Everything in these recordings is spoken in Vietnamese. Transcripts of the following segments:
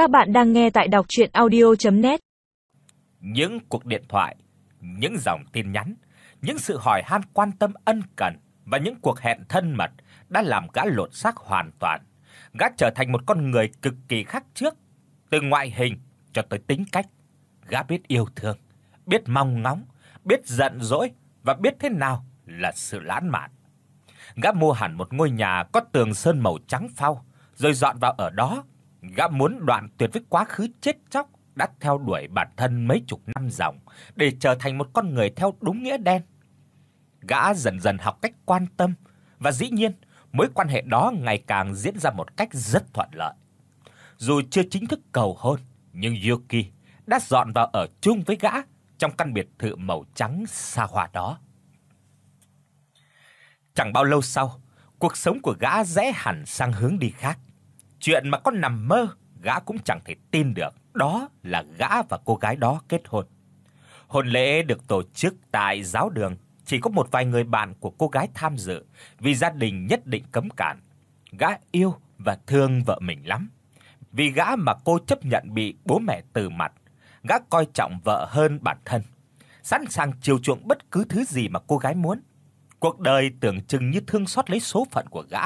Các bạn đang nghe tại đọc audio net Những cuộc điện thoại, những dòng tin nhắn, những sự hỏi han quan tâm ân cần và những cuộc hẹn thân mật đã làm gã lột xác hoàn toàn. Gã trở thành một con người cực kỳ khác trước, từ ngoại hình cho tới tính cách. Gã biết yêu thương, biết mong ngóng, biết giận dỗi và biết thế nào là sự lãng mạn. Gã mua hẳn một ngôi nhà có tường sơn màu trắng phau, rồi dọn vào ở đó. Gã muốn đoạn tuyệt với quá khứ chết chóc đã theo đuổi bản thân mấy chục năm dòng để trở thành một con người theo đúng nghĩa đen. Gã dần dần học cách quan tâm và dĩ nhiên, mối quan hệ đó ngày càng diễn ra một cách rất thuận lợi. Dù chưa chính thức cầu hôn, nhưng Yuki đã dọn vào ở chung với gã trong căn biệt thự màu trắng xa hoa đó. Chẳng bao lâu sau, cuộc sống của gã rẽ hẳn sang hướng đi khác. Chuyện mà con nằm mơ, gã cũng chẳng thể tin được, đó là gã và cô gái đó kết hôn. Hôn lễ được tổ chức tại giáo đường, chỉ có một vài người bạn của cô gái tham dự vì gia đình nhất định cấm cản. Gã yêu và thương vợ mình lắm. Vì gã mà cô chấp nhận bị bố mẹ từ mặt, gã coi trọng vợ hơn bản thân, sẵn sàng chiều chuộng bất cứ thứ gì mà cô gái muốn. Cuộc đời tưởng chừng như thương xót lấy số phận của gã.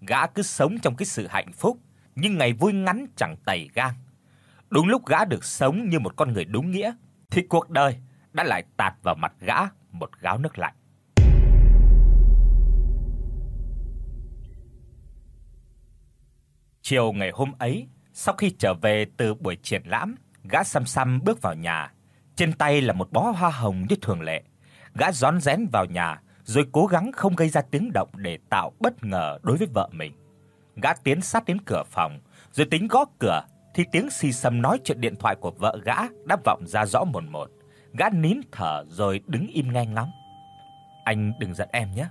Gã cứ sống trong cái sự hạnh phúc, nhưng ngày vui ngắn chẳng tày gang. Đúng lúc gã được sống như một con người đúng nghĩa, thì cuộc đời đã lại tạt vào mặt gã một gáo nước lạnh. Chiều ngày hôm ấy, sau khi trở về từ buổi triển lãm, gã xăm xăm bước vào nhà, trên tay là một bó hoa hồng như thường lệ. Gã rón rén vào nhà, rồi cố gắng không gây ra tiếng động để tạo bất ngờ đối với vợ mình. Gã tiến sát đến cửa phòng, rồi tính gõ cửa thì tiếng xì xầm nói chuyện điện thoại của vợ gã đã vọng ra rõ mồn một. Gã nín thở rồi đứng im nghe ngóng. Anh đừng giận em nhé.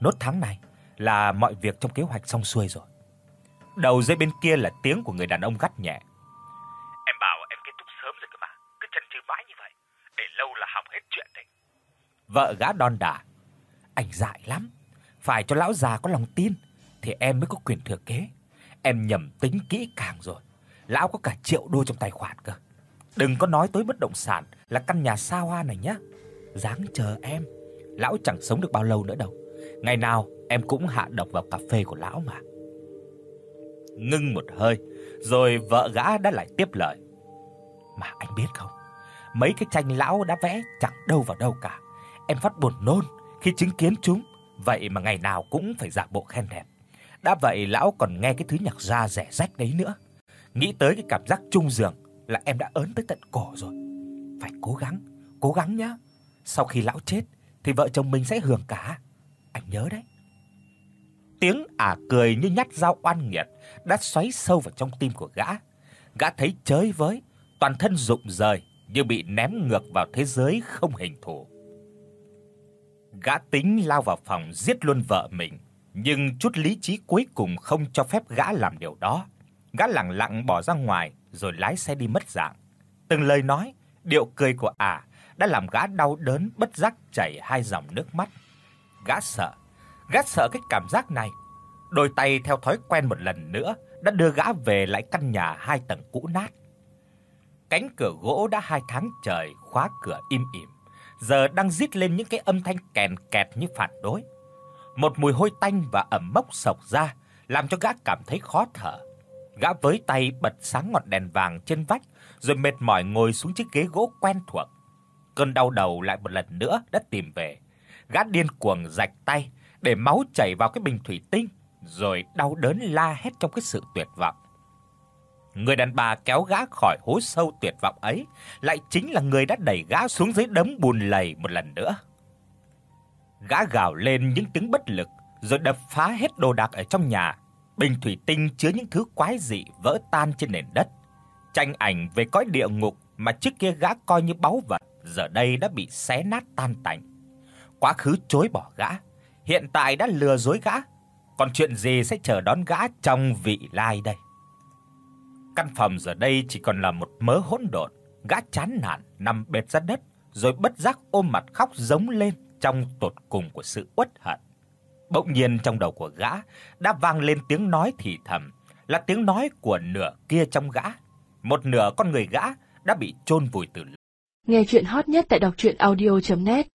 Nốt tháng này là mọi việc trong kế hoạch xong xuôi rồi. Đầu dây bên kia là tiếng của người đàn ông gắt nhẹ. Em bảo em kết thúc sớm rồi cơ mà, cứ chần chừ mãi như vậy, để lâu là hỏng hết chuyện đấy. Vợ gã đon đả. Anh dại lắm, phải cho lão già có lòng tin thì em mới có quyền thừa kế. Em nhầm tính kỹ càng rồi. Lão có cả triệu đô trong tài khoản cơ. Đừng có nói tới bất động sản là căn nhà xa hoa này nhé, Dáng chờ em. Lão chẳng sống được bao lâu nữa đâu. Ngày nào em cũng hạ độc vào cà phê của lão mà. Ngưng một hơi, rồi vợ gã đã lại tiếp lời. Mà anh biết không, mấy cái tranh lão đã vẽ chẳng đâu vào đâu cả. Em phát buồn nôn khi chứng kiến chúng, vậy mà ngày nào cũng phải giả bộ khen đẹp. Đã vậy lão còn nghe cái thứ nhạc da rẻ rách đấy nữa. Nghĩ tới cái cảm giác chung giường là em đã ớn tới tận cổ rồi. Phải cố gắng, cố gắng nhá. Sau khi lão chết thì vợ chồng mình sẽ hưởng cả. Anh nhớ đấy. Tiếng ả cười như nhát dao oan nghiệt đã xoáy sâu vào trong tim của gã. Gã thấy chới với, toàn thân rụng rời như bị ném ngược vào thế giới không hình thù. Gã tính lao vào phòng giết luôn vợ mình, nhưng chút lý trí cuối cùng không cho phép gã làm điều đó. Gã lặng lặng bỏ ra ngoài rồi lái xe đi mất dạng. Từng lời nói, điệu cười của ả đã làm gã đau đớn bất giác chảy hai dòng nước mắt. Gã sợ, gã sợ cái cảm giác này. Đôi tay theo thói quen một lần nữa đã đưa gã về lại căn nhà hai tầng cũ nát. Cánh cửa gỗ đã hai tháng trời khóa cửa im ỉm, giờ đang rít lên những cái âm thanh kèn kẹt như phản đối. Một mùi hôi tanh và ẩm mốc sộc ra, làm cho gã cảm thấy khó thở. Gã với tay bật sáng ngọn đèn vàng trên vách, rồi mệt mỏi ngồi xuống chiếc ghế gỗ quen thuộc. Cơn đau đầu lại một lần nữa đã tìm về. Gã điên cuồng rạch tay để máu chảy vào cái bình thủy tinh, rồi đau đớn la hét trong cái sự tuyệt vọng. Người đàn bà kéo gã khỏi hố sâu tuyệt vọng ấy, lại chính là người đã đẩy gã xuống dưới đống bùn lầy một lần nữa. Gã gào lên những tiếng bất lực, rồi đập phá hết đồ đạc ở trong nhà. Bình thủy tinh chứa những thứ quái dị vỡ tan trên nền đất. Tranh ảnh về cõi địa ngục mà trước kia gã coi như báu vật, giờ đây đã bị xé nát tan tành. Quá khứ chối bỏ gã, hiện tại đã lừa dối gã, còn chuyện gì sẽ chờ đón gã trong vị lai đây? Căn phòng giờ đây chỉ còn là một mớ hỗn độn, gã chán nản nằm bệt ra đất, rồi bất giác ôm mặt khóc giống lên trong tột cùng của sự uất hận. Bỗng nhiên trong đầu của gã đã vang lên tiếng nói thì thầm, là tiếng nói của nửa kia trong gã. một nửa con người gã đã bị chôn vùi từ lâu. Nghe truyện hot nhất tại doctruyenaudio.net